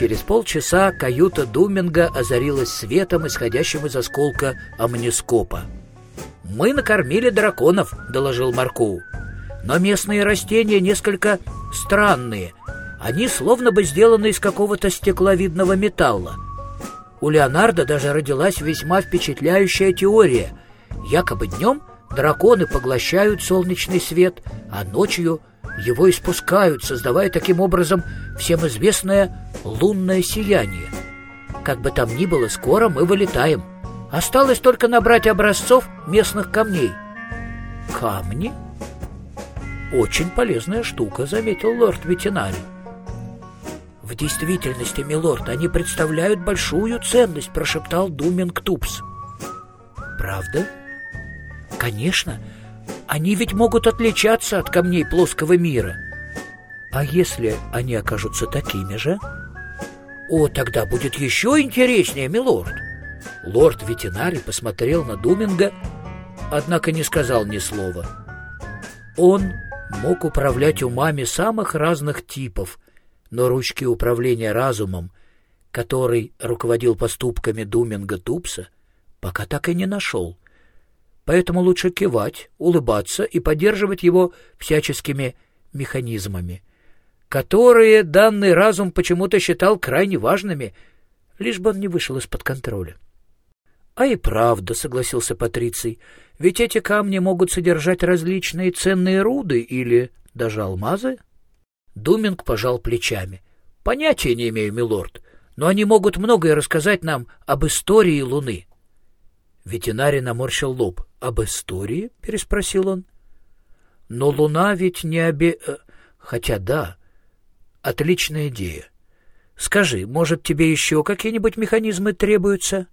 Через полчаса каюта Думинга озарилась светом, исходящим из осколка амнископа. «Мы накормили драконов», — доложил Маркоу. «Но местные растения несколько странные. Они словно бы сделаны из какого-то стекловидного металла. У Леонардо даже родилась весьма впечатляющая теория. Якобы днем драконы поглощают солнечный свет, а ночью его испускают, создавая таким образом всем известное лунное сияние. Как бы там ни было, скоро мы вылетаем. Осталось только набрать образцов местных камней. Камни? Очень полезная штука, заметил лорд ветеринарий. В действительности, милорд, они представляют большую ценность, прошептал Думинг Тупс. Правда? Конечно. Они ведь могут отличаться от камней плоского мира. А если они окажутся такими же? О, тогда будет еще интереснее, милорд. Лорд-ветеринарий посмотрел на Думинга, однако не сказал ни слова. Он мог управлять умами самых разных типов, но ручки управления разумом, который руководил поступками Думинга Тупса, пока так и не нашел. Поэтому лучше кивать, улыбаться и поддерживать его всяческими механизмами, которые данный разум почему-то считал крайне важными, лишь бы он не вышел из-под контроля. «А и правда», — согласился Патриций, — «ведь эти камни могут содержать различные ценные руды или даже алмазы». Думинг пожал плечами. «Понятия не имею, милорд, но они могут многое рассказать нам об истории Луны». Ветеринарий наморщил лоб. «Об истории?» — переспросил он. «Но Луна ведь не обе... Э, хотя да, отличная идея. Скажи, может, тебе еще какие-нибудь механизмы требуются?»